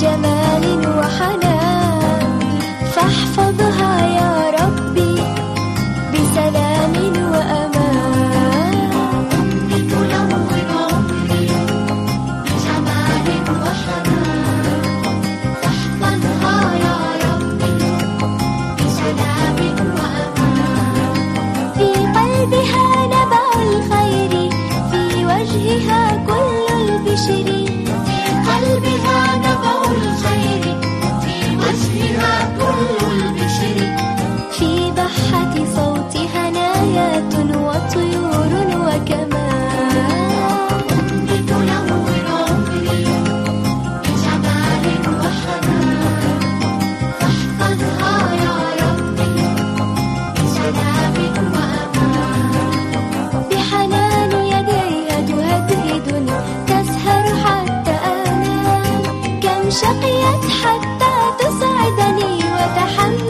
جمال وحنان. فاحفظها يا ربي بسلام وأمان. عمري بجمال وحنان فاحفظها يا ربي بسلام وأمان في قلبها نبع الخير في وجهها كل البشر. وطيور وكمان. أمي تنور عمري وحنان يا ربي وأمان بحنان يديها تسهر حتى أنام كم شقيت حتى تسعدني وتحمل